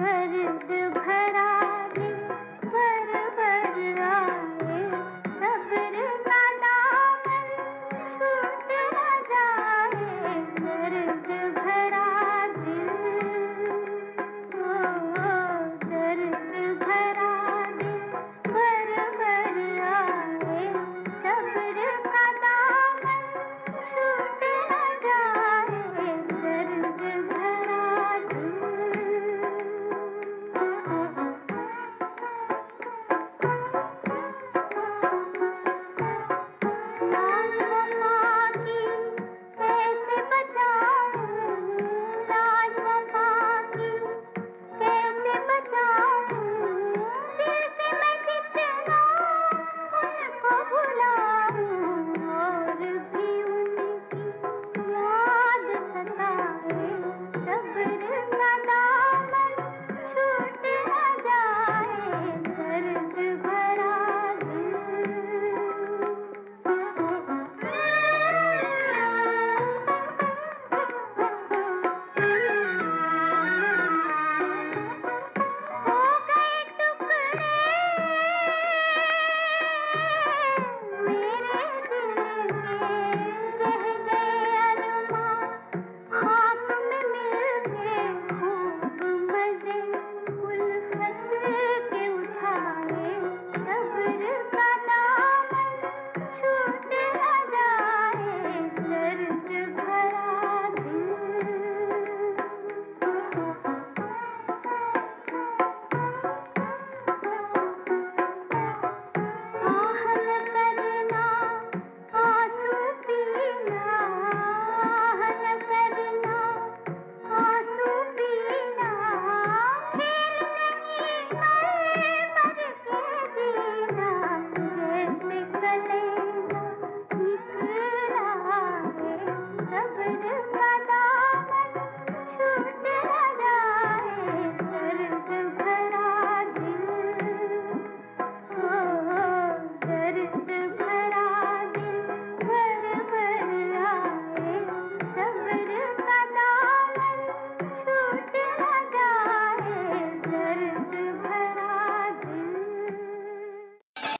भरत भरा